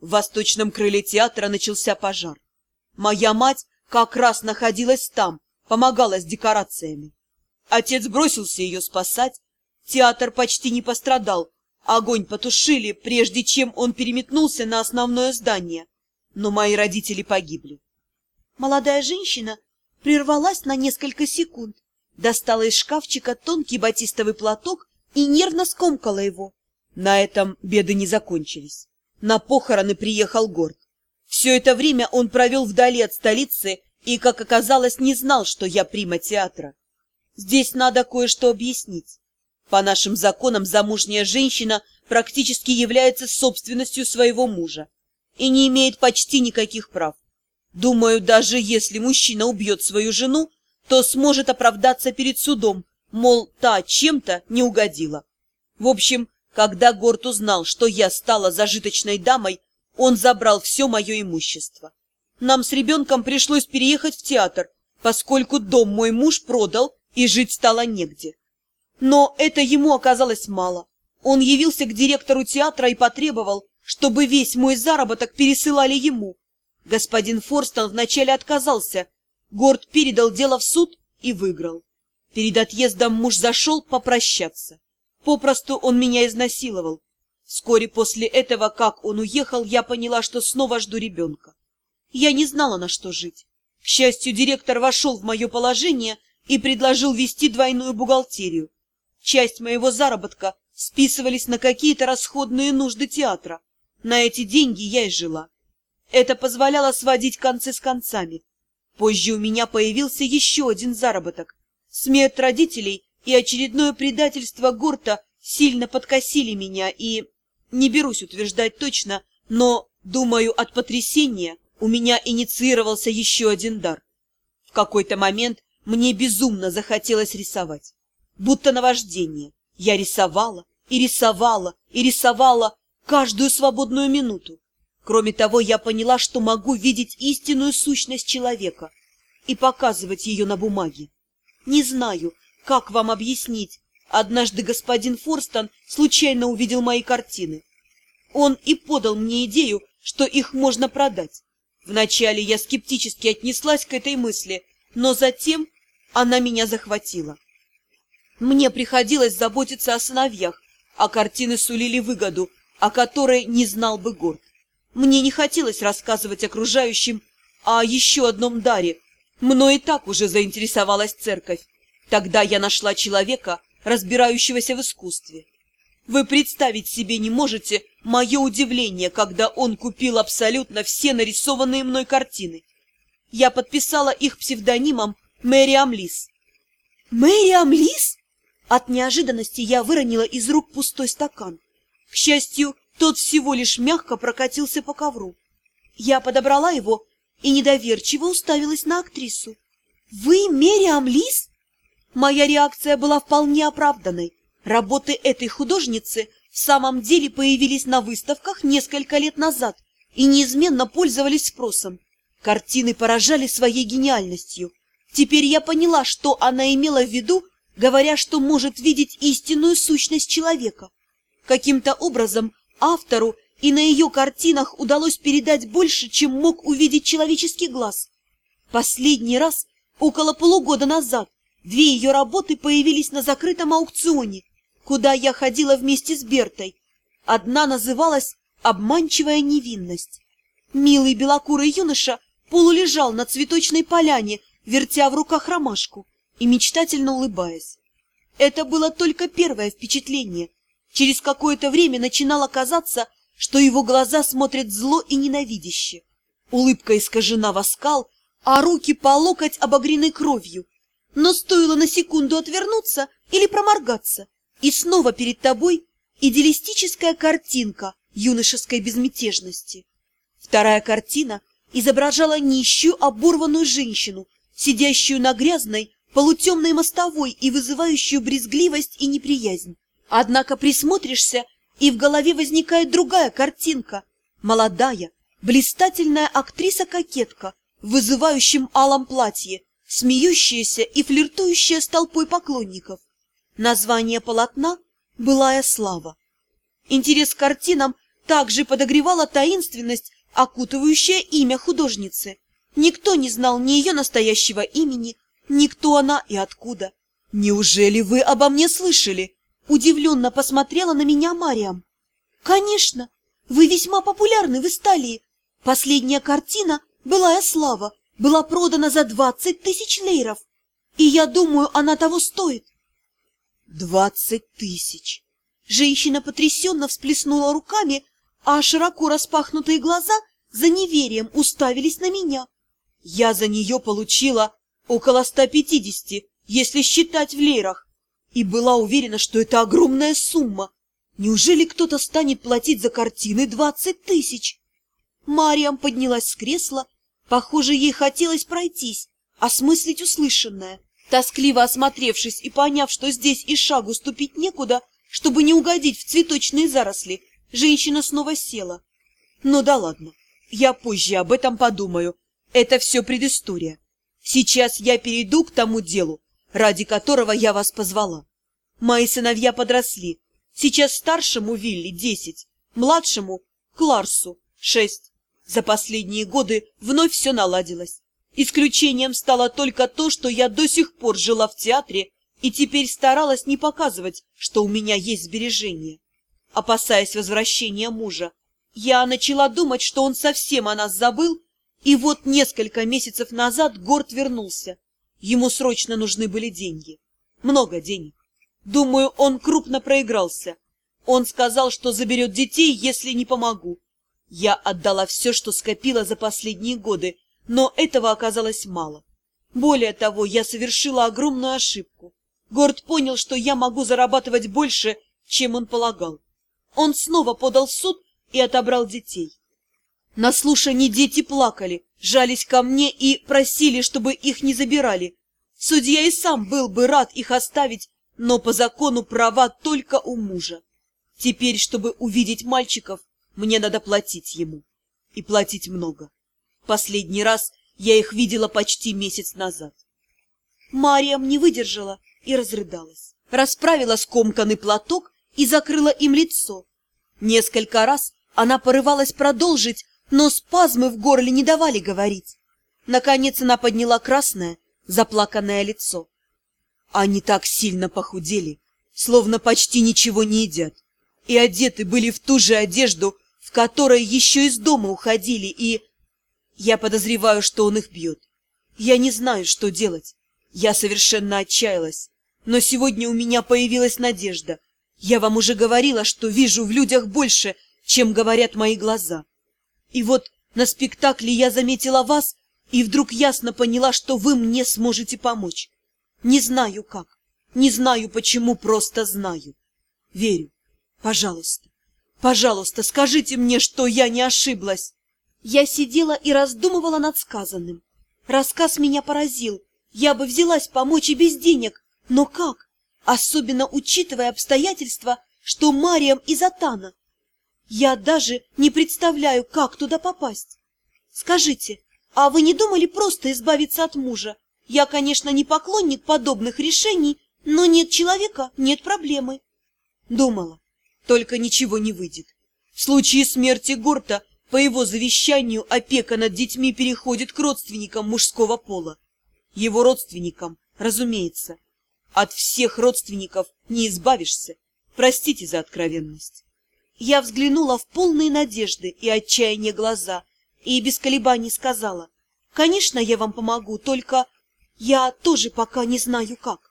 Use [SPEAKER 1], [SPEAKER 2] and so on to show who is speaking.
[SPEAKER 1] В восточном крыле театра начался пожар. Моя мать как раз находилась там, помогала с декорациями. Отец бросился ее спасать. Театр почти не пострадал. Огонь потушили, прежде чем он переметнулся на основное здание. Но мои родители погибли.
[SPEAKER 2] Молодая женщина прервалась на несколько секунд, достала из шкафчика тонкий батистовый платок и нервно скомкала его.
[SPEAKER 1] На этом беды не закончились. На похороны приехал Горд. Все это время он провел вдали от столицы и, как оказалось, не знал, что я прима театра. Здесь надо кое-что объяснить. По нашим законам замужняя женщина практически является собственностью своего мужа и не имеет почти никаких прав. Думаю, даже если мужчина убьет свою жену, то сможет оправдаться перед судом, мол, та чем-то не угодила. В общем, когда Горд узнал, что я стала зажиточной дамой, он забрал все мое имущество. Нам с ребенком пришлось переехать в театр, поскольку дом мой муж продал и жить стало негде. Но это ему оказалось мало. Он явился к директору театра и потребовал, чтобы весь мой заработок пересылали ему. Господин Форстон вначале отказался. Горд передал дело в суд и выиграл. Перед отъездом муж зашел попрощаться. Попросту он меня изнасиловал. Вскоре после этого, как он уехал, я поняла, что снова жду ребенка. Я не знала, на что жить. К счастью, директор вошел в мое положение и предложил вести двойную бухгалтерию. Часть моего заработка списывались на какие-то расходные нужды театра. На эти деньги я и жила. Это позволяло сводить концы с концами. Позже у меня появился еще один заработок. Смерть родителей и очередное предательство Горта сильно подкосили меня и... Не берусь утверждать точно, но, думаю, от потрясения у меня инициировался еще один дар. В какой-то момент мне безумно захотелось рисовать. Будто наваждение. Я рисовала и рисовала и рисовала каждую свободную минуту. Кроме того, я поняла, что могу видеть истинную сущность человека и показывать ее на бумаге. Не знаю, как вам объяснить. Однажды господин Форстон случайно увидел мои картины. Он и подал мне идею, что их можно продать. Вначале я скептически отнеслась к этой мысли, но затем она меня захватила. Мне приходилось заботиться о сыновьях, а картины сулили выгоду, о которой не знал бы Горд. Мне не хотелось рассказывать окружающим о еще одном даре. Мной и так уже заинтересовалась церковь. Тогда я нашла человека, разбирающегося в искусстве. Вы представить себе не можете мое удивление, когда он купил абсолютно все нарисованные мной картины. Я подписала их псевдонимом Мэри Амлис.
[SPEAKER 2] Мэри Амлис? От неожиданности я выронила из рук пустой стакан. К счастью, тот всего лишь мягко прокатился по ковру. Я подобрала его и недоверчиво уставилась на актрису. «Вы Мериам Лис?» Моя реакция была вполне оправданной. Работы этой художницы в самом деле появились на выставках несколько лет назад и неизменно пользовались спросом. Картины поражали своей гениальностью. Теперь я поняла, что она имела в виду, говоря, что может видеть истинную сущность человека. Каким-то образом Автору и на ее картинах удалось передать больше, чем мог увидеть человеческий глаз. Последний раз, около полугода назад, две ее работы появились на закрытом аукционе, куда я ходила вместе с Бертой. Одна называлась «Обманчивая невинность». Милый белокурый юноша полулежал на цветочной поляне, вертя в руках ромашку и мечтательно улыбаясь. Это было только первое впечатление, Через какое-то время начинало казаться, что его глаза смотрят зло и ненавидяще. Улыбка искажена в оскал, а руки по локоть обогрены кровью. Но стоило на секунду отвернуться или проморгаться, и снова перед тобой идеалистическая картинка юношеской безмятежности. Вторая картина изображала нищую оборванную женщину, сидящую на грязной, полутемной мостовой и вызывающую брезгливость и неприязнь. Однако присмотришься, и в голове возникает другая картинка. Молодая, блистательная актриса-кокетка в вызывающем алом платье, смеющаяся и флиртующая с толпой поклонников. Название полотна «Былая слава». Интерес к картинам также подогревала таинственность, окутывающая имя художницы. Никто не знал ни ее настоящего имени, ни кто она и откуда.
[SPEAKER 1] «Неужели вы обо мне слышали?»
[SPEAKER 2] Удивленно посмотрела на меня Мариам. «Конечно, вы весьма популярны в Италии. Последняя картина «Былая слава» была продана за двадцать тысяч лейров, и я думаю, она того стоит».
[SPEAKER 1] «Двадцать тысяч!»
[SPEAKER 2] Женщина потрясенно всплеснула руками, а широко распахнутые глаза за неверием уставились на меня.
[SPEAKER 1] Я за нее получила около ста пятидесяти, если считать в лейрах, и была уверена, что это огромная сумма. Неужели кто-то станет платить за картины двадцать тысяч?
[SPEAKER 2] Мариам поднялась с кресла. Похоже, ей хотелось пройтись, осмыслить услышанное. Тоскливо осмотревшись и поняв, что здесь и шагу ступить некуда, чтобы не угодить в цветочные заросли, женщина снова села.
[SPEAKER 1] Ну да ладно, я позже об этом подумаю. Это все предыстория. Сейчас я перейду к тому делу, ради которого я вас позвала. Мои сыновья подросли. Сейчас старшему Вилли десять, младшему Кларсу шесть. За последние годы вновь все наладилось. Исключением стало только то, что я до сих пор жила в театре и теперь старалась не показывать, что у меня есть сбережения. Опасаясь возвращения мужа, я начала думать, что он совсем о нас забыл, и вот несколько месяцев назад Горд вернулся. Ему срочно нужны были деньги. Много денег. Думаю, он крупно проигрался. Он сказал, что заберет детей, если не помогу. Я отдала все, что скопила за последние годы, но этого оказалось мало. Более того, я совершила огромную ошибку. Горд понял, что я могу зарабатывать больше, чем он полагал. Он снова подал суд и отобрал детей. На слушании дети плакали, жались ко мне и просили, чтобы их не забирали. Судья и сам был бы рад их оставить, но по закону права только у мужа. Теперь, чтобы увидеть мальчиков, мне надо платить ему. И платить много. Последний раз я их видела почти месяц назад.
[SPEAKER 2] Мариам не выдержала и разрыдалась.
[SPEAKER 1] Расправила скомканный платок и закрыла им лицо. Несколько раз она порывалась продолжить, но спазмы в горле не давали говорить. Наконец она подняла красное, заплаканное лицо. Они так сильно похудели, словно почти ничего не едят, и одеты были в ту же одежду, в которой еще из дома уходили, и... Я подозреваю, что он их бьет. Я не знаю, что делать. Я совершенно отчаялась. Но сегодня у меня появилась надежда. Я вам уже говорила, что вижу в людях больше, чем говорят мои глаза. И вот на спектакле я заметила вас, и вдруг ясно поняла, что вы мне сможете помочь. Не знаю как, не знаю почему, просто знаю. Верю. Пожалуйста, пожалуйста, скажите мне, что я не ошиблась.
[SPEAKER 2] Я сидела и раздумывала над сказанным. Рассказ меня поразил. Я бы взялась помочь и без денег. Но как? Особенно учитывая обстоятельства, что Мариям из Атана. Я даже не представляю, как туда попасть. Скажите, а вы не думали просто избавиться от мужа? Я, конечно, не поклонник подобных решений, но нет человека, нет проблемы.
[SPEAKER 1] Думала, только ничего не выйдет. В случае смерти Горта по его завещанию опека над детьми переходит к родственникам мужского пола. Его родственникам, разумеется. От всех родственников не избавишься. Простите за откровенность.
[SPEAKER 2] Я взглянула в полные надежды и отчаяния глаза и без колебаний сказала, «Конечно, я вам помогу, только я тоже пока не знаю как».